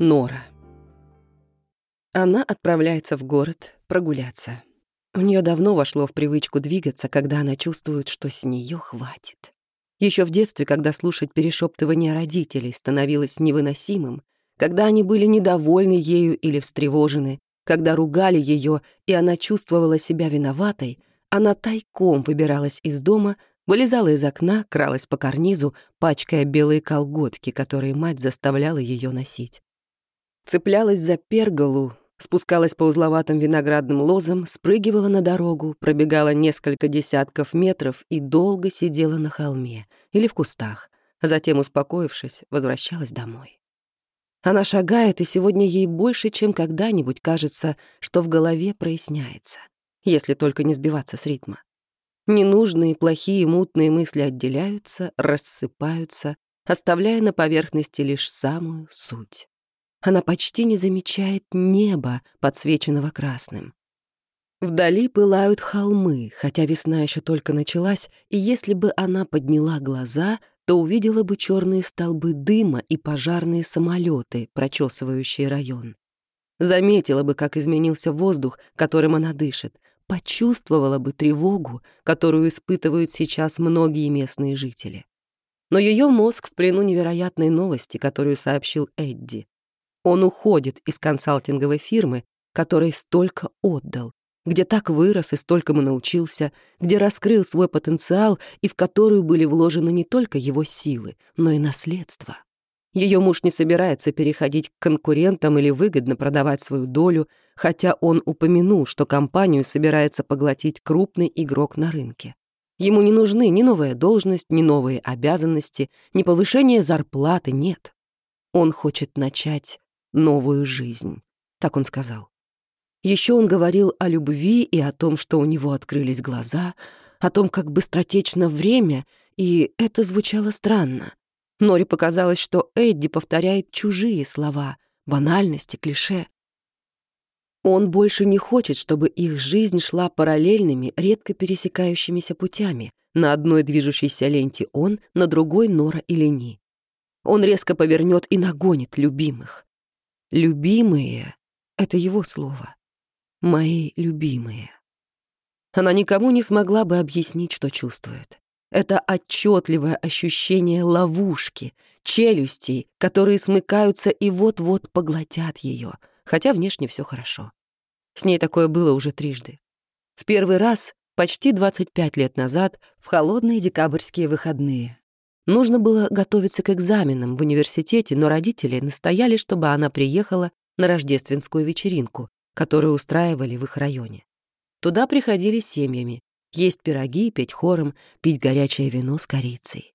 Нора. Она отправляется в город прогуляться. У нее давно вошло в привычку двигаться, когда она чувствует, что с нее хватит. Еще в детстве, когда слушать перешептывания родителей становилось невыносимым, когда они были недовольны ею или встревожены, когда ругали ее, и она чувствовала себя виноватой, она тайком выбиралась из дома, вылезала из окна, кралась по карнизу, пачкая белые колготки, которые мать заставляла ее носить цеплялась за перголу, спускалась по узловатым виноградным лозам, спрыгивала на дорогу, пробегала несколько десятков метров и долго сидела на холме или в кустах, а затем, успокоившись, возвращалась домой. Она шагает, и сегодня ей больше, чем когда-нибудь кажется, что в голове проясняется, если только не сбиваться с ритма. Ненужные, плохие, мутные мысли отделяются, рассыпаются, оставляя на поверхности лишь самую суть она почти не замечает неба, подсвеченного красным. Вдали пылают холмы, хотя весна еще только началась, и если бы она подняла глаза, то увидела бы черные столбы дыма и пожарные самолеты, прочесывающие район. Заметила бы, как изменился воздух, которым она дышит, почувствовала бы тревогу, которую испытывают сейчас многие местные жители. Но ее мозг в плену невероятной новости, которую сообщил Эдди. Он уходит из консалтинговой фирмы, которой столько отдал, где так вырос и столькому научился, где раскрыл свой потенциал и в которую были вложены не только его силы, но и наследство. Ее муж не собирается переходить к конкурентам или выгодно продавать свою долю, хотя он упомянул, что компанию собирается поглотить крупный игрок на рынке. Ему не нужны ни новая должность, ни новые обязанности, ни повышение зарплаты, нет. Он хочет начать новую жизнь. Так он сказал. Еще он говорил о любви и о том, что у него открылись глаза, о том, как быстротечно время, и это звучало странно. Нори показалось, что Эдди повторяет чужие слова, банальности, клише. Он больше не хочет, чтобы их жизнь шла параллельными, редко пересекающимися путями. На одной движущейся ленте он, на другой — Нора или Ни. Он резко повернет и нагонит любимых. «Любимые» — это его слово. «Мои любимые». Она никому не смогла бы объяснить, что чувствует. Это отчетливое ощущение ловушки, челюстей, которые смыкаются и вот-вот поглотят ее, хотя внешне все хорошо. С ней такое было уже трижды. В первый раз, почти 25 лет назад, в холодные декабрьские выходные. Нужно было готовиться к экзаменам в университете, но родители настояли, чтобы она приехала на рождественскую вечеринку, которую устраивали в их районе. Туда приходили семьями, есть пироги, петь хором, пить горячее вино с корицей.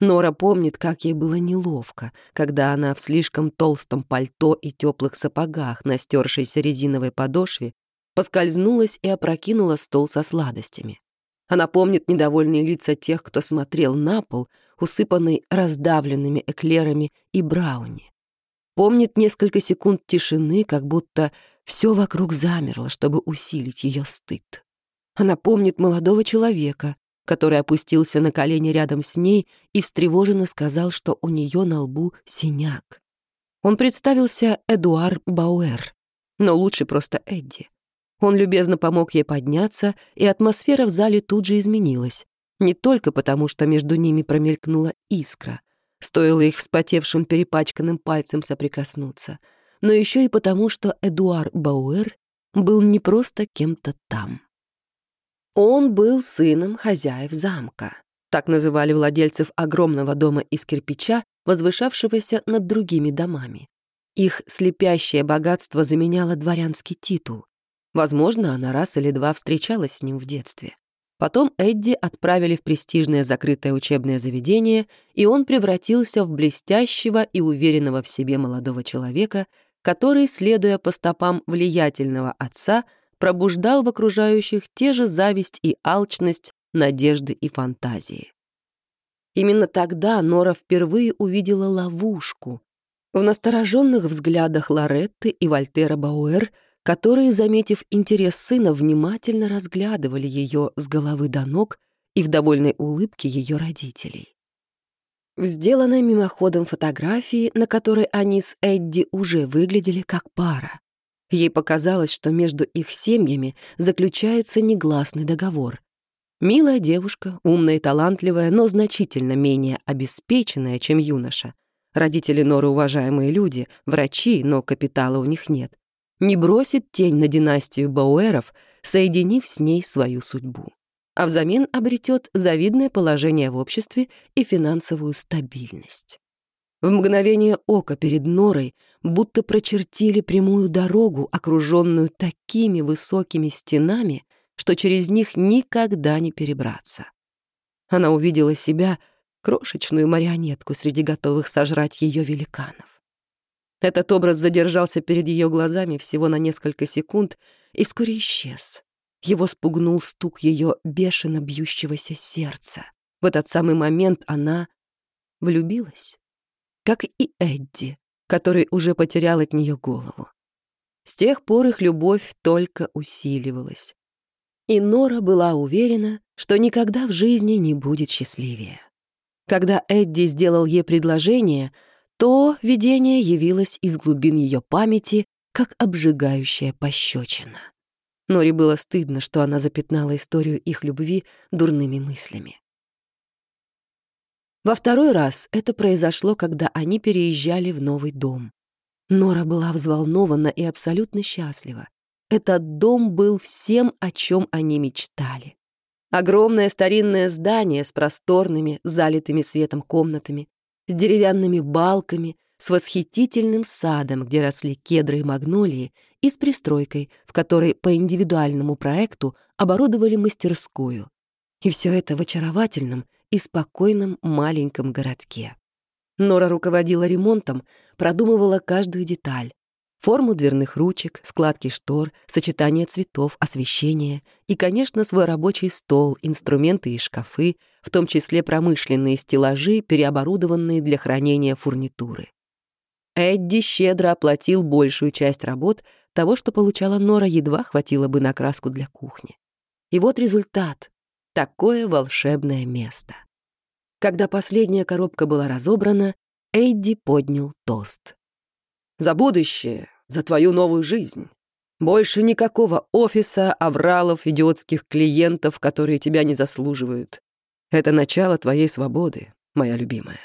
Нора помнит, как ей было неловко, когда она в слишком толстом пальто и теплых сапогах на стершейся резиновой подошве поскользнулась и опрокинула стол со сладостями. Она помнит недовольные лица тех, кто смотрел на пол, усыпанный раздавленными эклерами и брауни. Помнит несколько секунд тишины, как будто все вокруг замерло, чтобы усилить ее стыд. Она помнит молодого человека, который опустился на колени рядом с ней и встревоженно сказал, что у нее на лбу синяк. Он представился Эдуар Бауэр, но лучше просто Эдди. Он любезно помог ей подняться, и атмосфера в зале тут же изменилась. Не только потому, что между ними промелькнула искра, стоило их вспотевшим перепачканным пальцем соприкоснуться, но еще и потому, что Эдуар Бауэр был не просто кем-то там. Он был сыном хозяев замка. Так называли владельцев огромного дома из кирпича, возвышавшегося над другими домами. Их слепящее богатство заменяло дворянский титул. Возможно, она раз или два встречалась с ним в детстве. Потом Эдди отправили в престижное закрытое учебное заведение, и он превратился в блестящего и уверенного в себе молодого человека, который, следуя по стопам влиятельного отца, пробуждал в окружающих те же зависть и алчность, надежды и фантазии. Именно тогда Нора впервые увидела ловушку. В настороженных взглядах Лоретты и Вольтера Бауэр — которые, заметив интерес сына, внимательно разглядывали ее с головы до ног и в довольной улыбке ее родителей. В сделанной мимоходом фотографии, на которой они с Эдди уже выглядели как пара. Ей показалось, что между их семьями заключается негласный договор. Милая девушка, умная и талантливая, но значительно менее обеспеченная, чем юноша. Родители Норы уважаемые люди, врачи, но капитала у них нет. Не бросит тень на династию Бауэров, соединив с ней свою судьбу. А взамен обретет завидное положение в обществе и финансовую стабильность. В мгновение ока перед Норой будто прочертили прямую дорогу, окруженную такими высокими стенами, что через них никогда не перебраться. Она увидела себя, крошечную марионетку среди готовых сожрать ее великанов. Этот образ задержался перед ее глазами всего на несколько секунд и вскоре исчез. Его спугнул стук ее бешено бьющегося сердца. В этот самый момент она влюбилась как и Эдди, который уже потерял от нее голову. С тех пор их любовь только усиливалась. И Нора была уверена, что никогда в жизни не будет счастливее. Когда Эдди сделал ей предложение, то видение явилось из глубин ее памяти, как обжигающая пощечина. Норе было стыдно, что она запятнала историю их любви дурными мыслями. Во второй раз это произошло, когда они переезжали в новый дом. Нора была взволнована и абсолютно счастлива. Этот дом был всем, о чем они мечтали. Огромное старинное здание с просторными, залитыми светом комнатами, с деревянными балками, с восхитительным садом, где росли кедры и магнолии, и с пристройкой, в которой по индивидуальному проекту оборудовали мастерскую. И все это в очаровательном и спокойном маленьком городке. Нора руководила ремонтом, продумывала каждую деталь. Форму дверных ручек, складки штор, сочетание цветов, освещение и, конечно, свой рабочий стол, инструменты и шкафы, в том числе промышленные стеллажи, переоборудованные для хранения фурнитуры. Эдди щедро оплатил большую часть работ, того, что получала Нора, едва хватило бы на краску для кухни. И вот результат такое волшебное место. Когда последняя коробка была разобрана, Эдди поднял тост. «За будущее, за твою новую жизнь. Больше никакого офиса, авралов, идиотских клиентов, которые тебя не заслуживают. Это начало твоей свободы, моя любимая».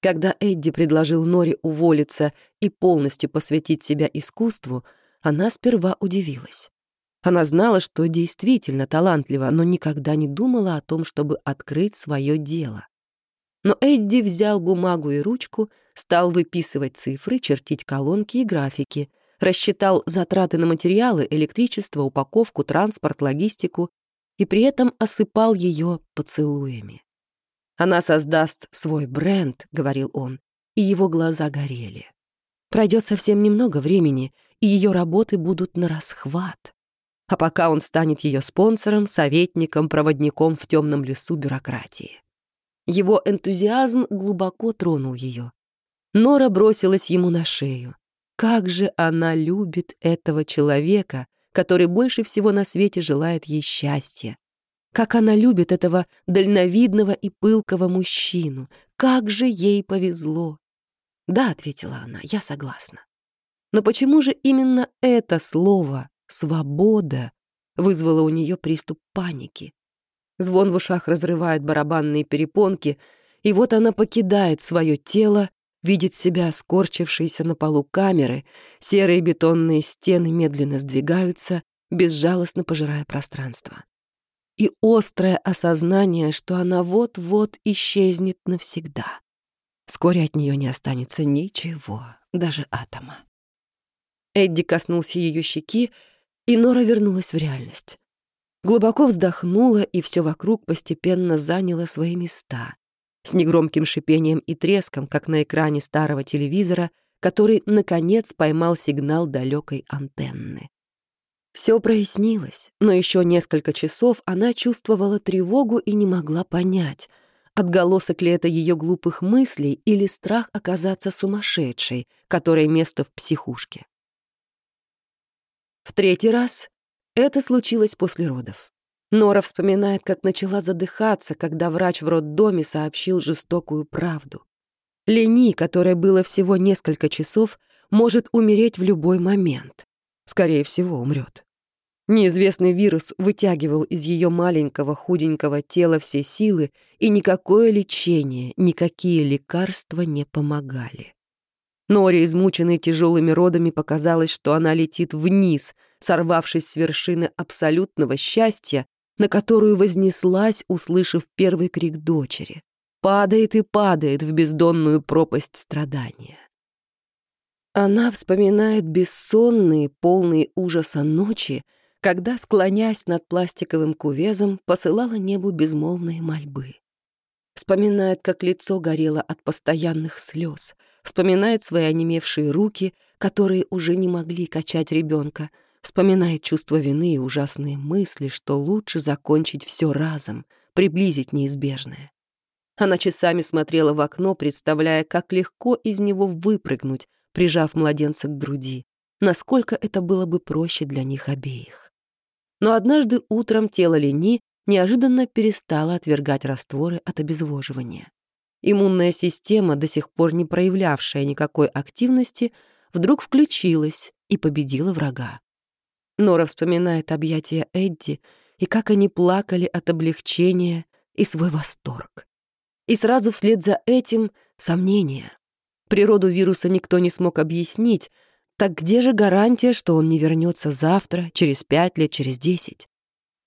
Когда Эдди предложил Норе уволиться и полностью посвятить себя искусству, она сперва удивилась. Она знала, что действительно талантлива, но никогда не думала о том, чтобы открыть свое дело. Но Эдди взял бумагу и ручку, стал выписывать цифры, чертить колонки и графики, рассчитал затраты на материалы, электричество, упаковку, транспорт, логистику и при этом осыпал ее поцелуями. «Она создаст свой бренд», — говорил он, и его глаза горели. Пройдет совсем немного времени, и ее работы будут на расхват а пока он станет ее спонсором, советником, проводником в темном лесу бюрократии. Его энтузиазм глубоко тронул ее. Нора бросилась ему на шею. Как же она любит этого человека, который больше всего на свете желает ей счастья. Как она любит этого дальновидного и пылкого мужчину. Как же ей повезло. «Да», — ответила она, — «я согласна». Но почему же именно это слово «свобода» вызвало у нее приступ паники. Звон в ушах разрывает барабанные перепонки, и вот она покидает свое тело, видит себя скорчившейся на полу камеры, серые бетонные стены медленно сдвигаются, безжалостно пожирая пространство. И острое осознание, что она вот-вот исчезнет навсегда. Вскоре от нее не останется ничего, даже атома. Эдди коснулся ее щеки, и Нора вернулась в реальность. Глубоко вздохнула, и все вокруг постепенно заняло свои места. С негромким шипением и треском, как на экране старого телевизора, который, наконец, поймал сигнал далекой антенны. Все прояснилось, но еще несколько часов она чувствовала тревогу и не могла понять, отголосок ли это ее глупых мыслей или страх оказаться сумасшедшей, которой место в психушке. В третий раз это случилось после родов. Нора вспоминает, как начала задыхаться, когда врач в роддоме сообщил жестокую правду. Лени, которой было всего несколько часов, может умереть в любой момент. Скорее всего, умрет. Неизвестный вирус вытягивал из ее маленького худенького тела все силы, и никакое лечение, никакие лекарства не помогали. Норе, измученной тяжелыми родами, показалось, что она летит вниз, сорвавшись с вершины абсолютного счастья, на которую вознеслась, услышав первый крик дочери. Падает и падает в бездонную пропасть страдания. Она вспоминает бессонные, полные ужаса ночи, когда, склонясь над пластиковым кувезом, посылала небу безмолвные мольбы. Вспоминает, как лицо горело от постоянных слез, вспоминает свои онемевшие руки, которые уже не могли качать ребенка, вспоминает чувство вины и ужасные мысли, что лучше закончить все разом, приблизить неизбежное. Она часами смотрела в окно, представляя, как легко из него выпрыгнуть, прижав младенца к груди, насколько это было бы проще для них обеих. Но однажды утром тело Лени неожиданно перестало отвергать растворы от обезвоживания. Иммунная система, до сих пор не проявлявшая никакой активности, вдруг включилась и победила врага. Нора вспоминает объятия Эдди и как они плакали от облегчения и свой восторг. И сразу вслед за этим — сомнения. Природу вируса никто не смог объяснить, так где же гарантия, что он не вернется завтра, через пять лет, через десять?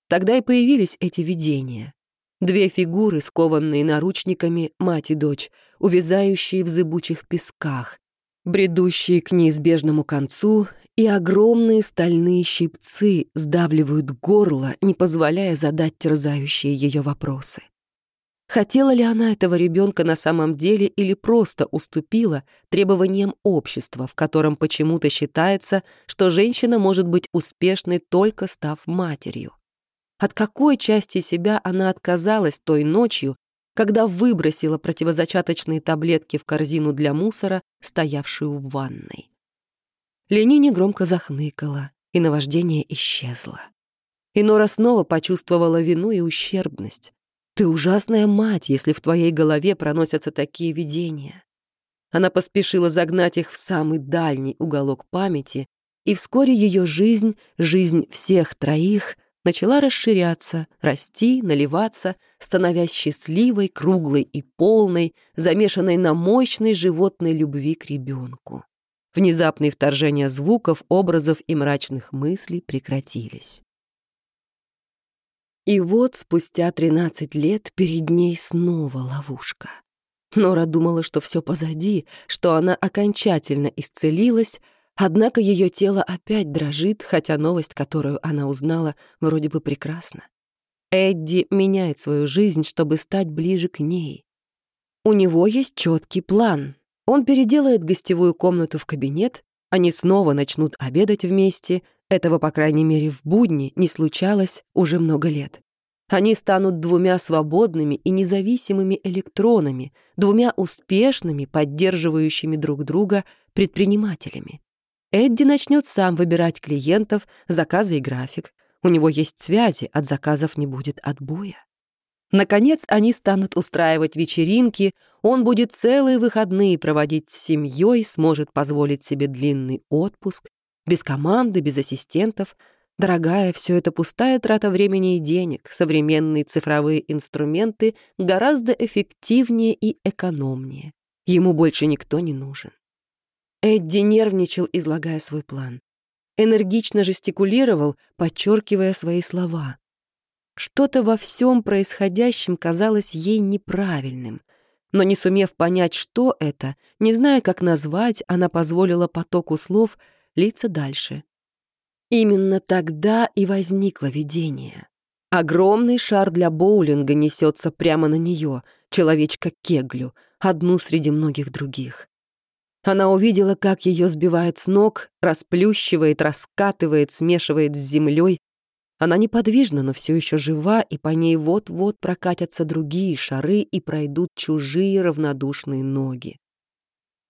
Тогда и появились эти видения. Две фигуры, скованные наручниками, мать и дочь, увязающие в зыбучих песках, бредущие к неизбежному концу и огромные стальные щипцы сдавливают горло, не позволяя задать терзающие ее вопросы. Хотела ли она этого ребенка на самом деле или просто уступила требованиям общества, в котором почему-то считается, что женщина может быть успешной только став матерью? От какой части себя она отказалась той ночью, когда выбросила противозачаточные таблетки в корзину для мусора, стоявшую в ванной? Ленине громко захныкала, и наваждение исчезло. И Нора снова почувствовала вину и ущербность. «Ты ужасная мать, если в твоей голове проносятся такие видения». Она поспешила загнать их в самый дальний уголок памяти, и вскоре ее жизнь, жизнь всех троих, начала расширяться, расти, наливаться, становясь счастливой, круглой и полной, замешанной на мощной животной любви к ребенку. Внезапные вторжения звуков, образов и мрачных мыслей прекратились. И вот спустя 13 лет перед ней снова ловушка. Нора думала, что все позади, что она окончательно исцелилась, однако ее тело опять дрожит, хотя новость, которую она узнала, вроде бы прекрасна. Эдди меняет свою жизнь, чтобы стать ближе к ней. У него есть четкий план, он переделает гостевую комнату в кабинет, они снова начнут обедать вместе. Этого, по крайней мере, в будни не случалось уже много лет. Они станут двумя свободными и независимыми электронами, двумя успешными, поддерживающими друг друга предпринимателями. Эдди начнет сам выбирать клиентов, заказы и график. У него есть связи, от заказов не будет отбоя. Наконец они станут устраивать вечеринки, он будет целые выходные проводить с семьей, сможет позволить себе длинный отпуск, без команды, без ассистентов. Дорогая, все это пустая трата времени и денег. Современные цифровые инструменты гораздо эффективнее и экономнее. Ему больше никто не нужен. Эдди нервничал, излагая свой план. Энергично жестикулировал, подчеркивая свои слова. Что-то во всем происходящем казалось ей неправильным. Но не сумев понять, что это, не зная, как назвать, она позволила потоку слов литься дальше. Именно тогда и возникло видение. Огромный шар для боулинга несется прямо на нее, человечка Кеглю, одну среди многих других. Она увидела, как ее сбивает с ног, расплющивает, раскатывает, смешивает с землей, она неподвижна, но все еще жива, и по ней вот-вот прокатятся другие шары и пройдут чужие равнодушные ноги.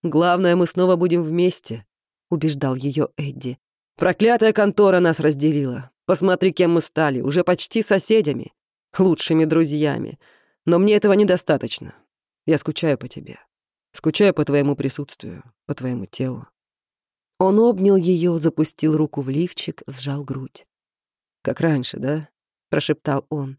«Главное, мы снова будем вместе», — убеждал ее Эдди. Проклятая контора нас разделила. Посмотри, кем мы стали, уже почти соседями, лучшими друзьями. Но мне этого недостаточно. Я скучаю по тебе. Скучаю по твоему присутствию, по твоему телу. Он обнял ее, запустил руку в лифчик, сжал грудь. «Как раньше, да?» — прошептал он.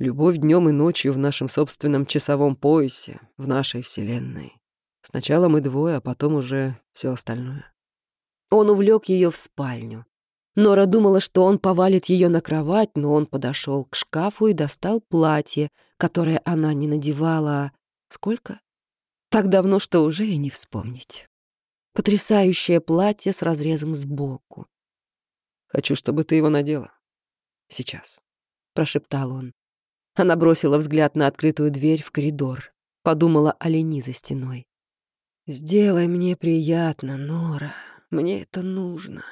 «Любовь днем и ночью в нашем собственном часовом поясе, в нашей вселенной. Сначала мы двое, а потом уже все остальное». Он увлек ее в спальню. Нора думала, что он повалит ее на кровать, но он подошел к шкафу и достал платье, которое она не надевала. Сколько? Так давно, что уже и не вспомнить. Потрясающее платье с разрезом сбоку. «Хочу, чтобы ты его надела. Сейчас», — прошептал он. Она бросила взгляд на открытую дверь в коридор. Подумала о Лени за стеной. «Сделай мне приятно, Нора. Мне это нужно».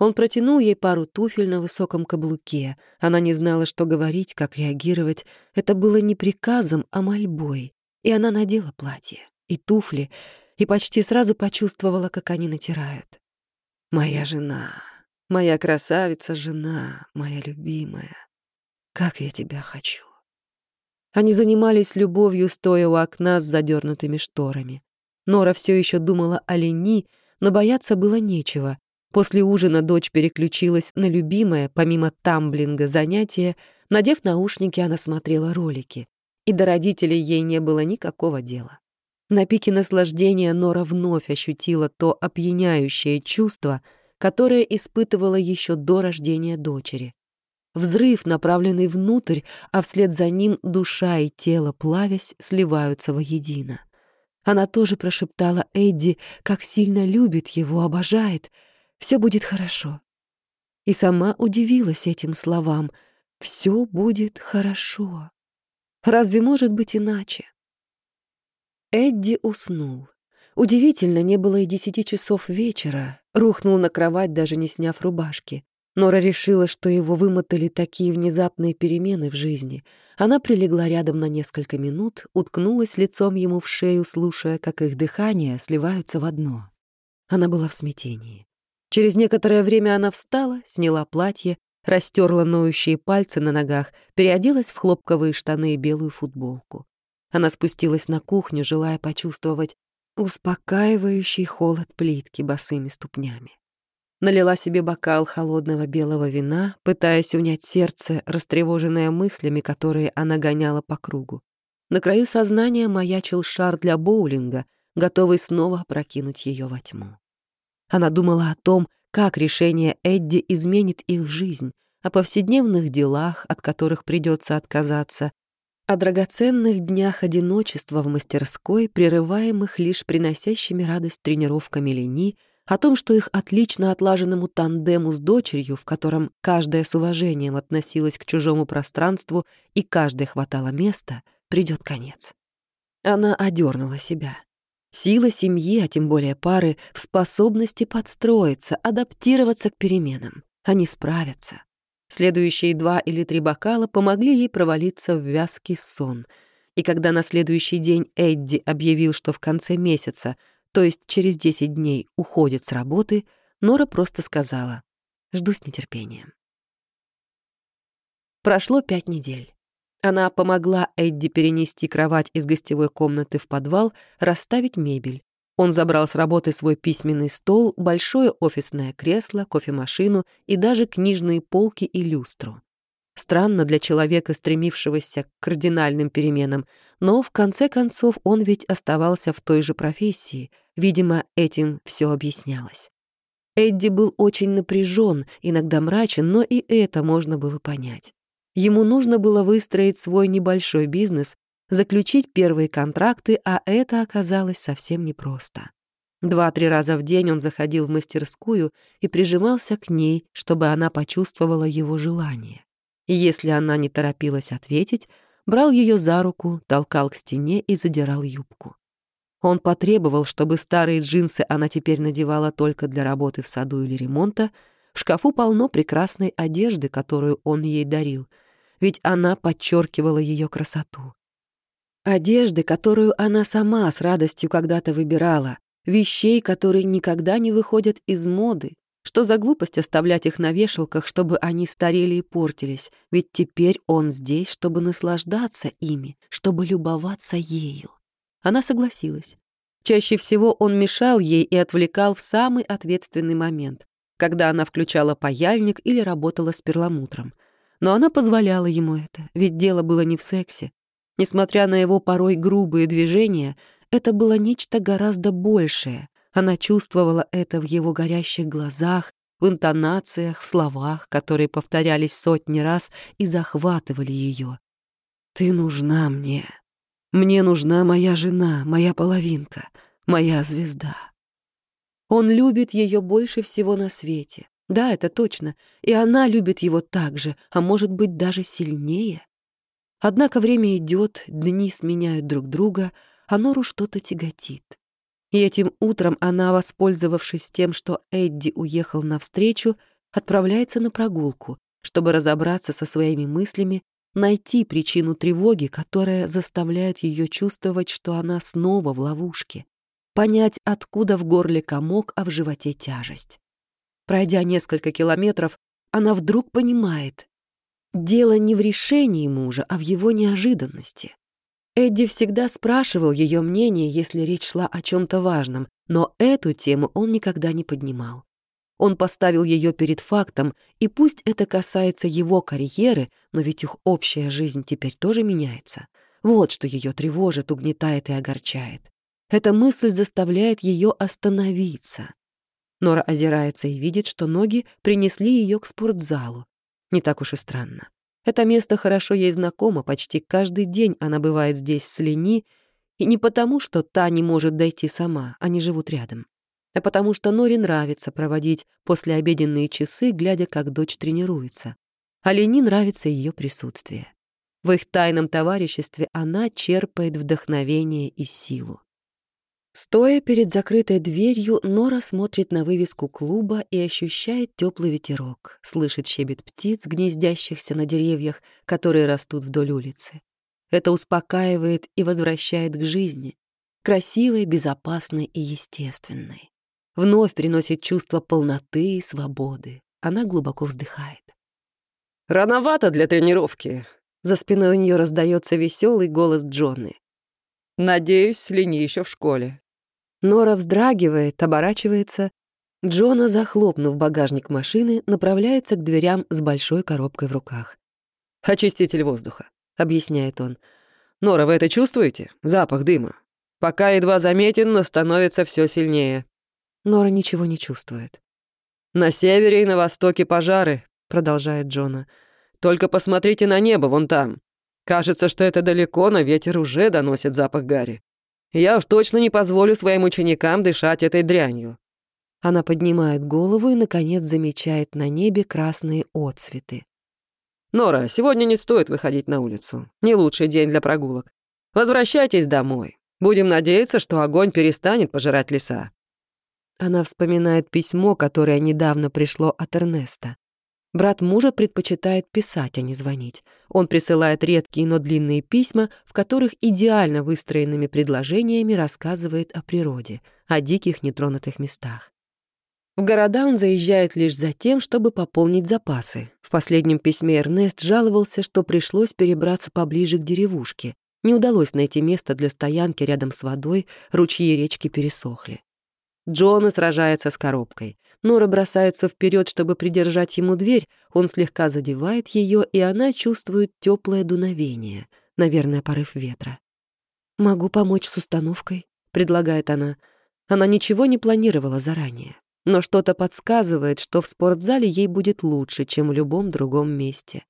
Он протянул ей пару туфель на высоком каблуке. Она не знала, что говорить, как реагировать. Это было не приказом, а мольбой. И она надела платье и туфли, и почти сразу почувствовала, как они натирают. «Моя жена, моя красавица-жена, моя любимая, как я тебя хочу». Они занимались любовью, стоя у окна с задернутыми шторами. Нора все еще думала о Лени, но бояться было нечего. После ужина дочь переключилась на любимое, помимо тамблинга, занятие. Надев наушники, она смотрела ролики. И до родителей ей не было никакого дела. На пике наслаждения Нора вновь ощутила то опьяняющее чувство, которое испытывала еще до рождения дочери. Взрыв, направленный внутрь, а вслед за ним душа и тело, плавясь, сливаются воедино. Она тоже прошептала Эдди, как сильно любит его, обожает. Все будет хорошо. И сама удивилась этим словам. Все будет хорошо. Разве может быть иначе? Эдди уснул. Удивительно, не было и десяти часов вечера. Рухнул на кровать, даже не сняв рубашки. Нора решила, что его вымотали такие внезапные перемены в жизни. Она прилегла рядом на несколько минут, уткнулась лицом ему в шею, слушая, как их дыхание сливаются в одно. Она была в смятении. Через некоторое время она встала, сняла платье, растерла ноющие пальцы на ногах, переоделась в хлопковые штаны и белую футболку. Она спустилась на кухню, желая почувствовать успокаивающий холод плитки босыми ступнями. Налила себе бокал холодного белого вина, пытаясь унять сердце, растревоженное мыслями, которые она гоняла по кругу. На краю сознания маячил шар для боулинга, готовый снова опрокинуть ее во тьму. Она думала о том, как решение Эдди изменит их жизнь, о повседневных делах, от которых придется отказаться, о драгоценных днях одиночества в мастерской, прерываемых лишь приносящими радость тренировками Лени, о том, что их отлично отлаженному тандему с дочерью, в котором каждая с уважением относилась к чужому пространству и каждая хватала места, придет конец. Она одернула себя. Сила семьи, а тем более пары, в способности подстроиться, адаптироваться к переменам. Они справятся. Следующие два или три бокала помогли ей провалиться в вязкий сон. И когда на следующий день Эдди объявил, что в конце месяца, то есть через 10 дней, уходит с работы, Нора просто сказала «Жду с нетерпением». Прошло пять недель. Она помогла Эдди перенести кровать из гостевой комнаты в подвал, расставить мебель. Он забрал с работы свой письменный стол, большое офисное кресло, кофемашину и даже книжные полки и люстру. Странно для человека, стремившегося к кардинальным переменам, но в конце концов он ведь оставался в той же профессии. Видимо, этим все объяснялось. Эдди был очень напряжен, иногда мрачен, но и это можно было понять. Ему нужно было выстроить свой небольшой бизнес, заключить первые контракты, а это оказалось совсем непросто. Два-три раза в день он заходил в мастерскую и прижимался к ней, чтобы она почувствовала его желание. И если она не торопилась ответить, брал ее за руку, толкал к стене и задирал юбку. Он потребовал, чтобы старые джинсы она теперь надевала только для работы в саду или ремонта. В шкафу полно прекрасной одежды, которую он ей дарил, ведь она подчеркивала ее красоту. Одежды, которую она сама с радостью когда-то выбирала, вещей, которые никогда не выходят из моды, Что за глупость оставлять их на вешалках, чтобы они старели и портились? Ведь теперь он здесь, чтобы наслаждаться ими, чтобы любоваться ею. Она согласилась. Чаще всего он мешал ей и отвлекал в самый ответственный момент, когда она включала паяльник или работала с перламутром. Но она позволяла ему это, ведь дело было не в сексе. Несмотря на его порой грубые движения, это было нечто гораздо большее. Она чувствовала это в его горящих глазах, в интонациях, в словах, которые повторялись сотни раз и захватывали ее. «Ты нужна мне. Мне нужна моя жена, моя половинка, моя звезда». Он любит ее больше всего на свете. Да, это точно. И она любит его так же, а может быть даже сильнее. Однако время идет, дни сменяют друг друга, а Нору что-то тяготит. И этим утром она, воспользовавшись тем, что Эдди уехал навстречу, отправляется на прогулку, чтобы разобраться со своими мыслями, найти причину тревоги, которая заставляет ее чувствовать, что она снова в ловушке, понять, откуда в горле комок, а в животе тяжесть. Пройдя несколько километров, она вдруг понимает, дело не в решении мужа, а в его неожиданности. Эдди всегда спрашивал ее мнение, если речь шла о чем-то важном, но эту тему он никогда не поднимал. Он поставил ее перед фактом, и пусть это касается его карьеры, но ведь их общая жизнь теперь тоже меняется. Вот что ее тревожит, угнетает и огорчает. Эта мысль заставляет ее остановиться. Нора озирается и видит, что ноги принесли ее к спортзалу. Не так уж и странно. Это место хорошо ей знакомо, почти каждый день она бывает здесь с Лени, и не потому, что та не может дойти сама, они живут рядом, а потому что Норе нравится проводить послеобеденные часы, глядя, как дочь тренируется. А Лени нравится ее присутствие. В их тайном товариществе она черпает вдохновение и силу. Стоя перед закрытой дверью, Нора смотрит на вывеску клуба и ощущает теплый ветерок, слышит щебет птиц, гнездящихся на деревьях, которые растут вдоль улицы. Это успокаивает и возвращает к жизни, красивой, безопасной и естественной. Вновь приносит чувство полноты и свободы. Она глубоко вздыхает. «Рановато для тренировки», за спиной у нее раздается веселый голос Джонны. «Надеюсь, Лени еще в школе. Нора вздрагивает, оборачивается. Джона, захлопнув багажник машины, направляется к дверям с большой коробкой в руках. «Очиститель воздуха», — объясняет он. «Нора, вы это чувствуете? Запах дыма. Пока едва заметен, но становится все сильнее». Нора ничего не чувствует. «На севере и на востоке пожары», — продолжает Джона. «Только посмотрите на небо вон там. Кажется, что это далеко, но ветер уже доносит запах гари. Я уж точно не позволю своим ученикам дышать этой дрянью». Она поднимает голову и, наконец, замечает на небе красные отцветы. «Нора, сегодня не стоит выходить на улицу. Не лучший день для прогулок. Возвращайтесь домой. Будем надеяться, что огонь перестанет пожирать леса». Она вспоминает письмо, которое недавно пришло от Эрнеста. Брат мужа предпочитает писать, а не звонить. Он присылает редкие, но длинные письма, в которых идеально выстроенными предложениями рассказывает о природе, о диких нетронутых местах. В города он заезжает лишь за тем, чтобы пополнить запасы. В последнем письме Эрнест жаловался, что пришлось перебраться поближе к деревушке. Не удалось найти место для стоянки рядом с водой, ручьи и речки пересохли. Джона сражается с коробкой. Нора бросается вперед, чтобы придержать ему дверь. Он слегка задевает ее, и она чувствует теплое дуновение, наверное, порыв ветра. «Могу помочь с установкой», — предлагает она. Она ничего не планировала заранее, но что-то подсказывает, что в спортзале ей будет лучше, чем в любом другом месте.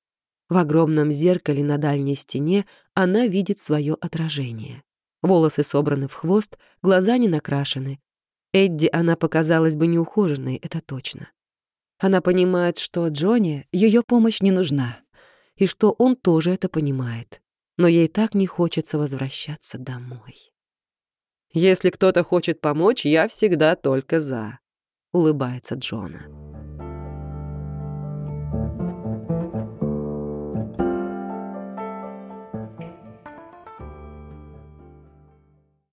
В огромном зеркале на дальней стене она видит свое отражение. Волосы собраны в хвост, глаза не накрашены, Эдди она показалась бы неухоженной, это точно. Она понимает, что Джонни ее помощь не нужна, и что он тоже это понимает. Но ей так не хочется возвращаться домой. «Если кто-то хочет помочь, я всегда только за», — улыбается Джона.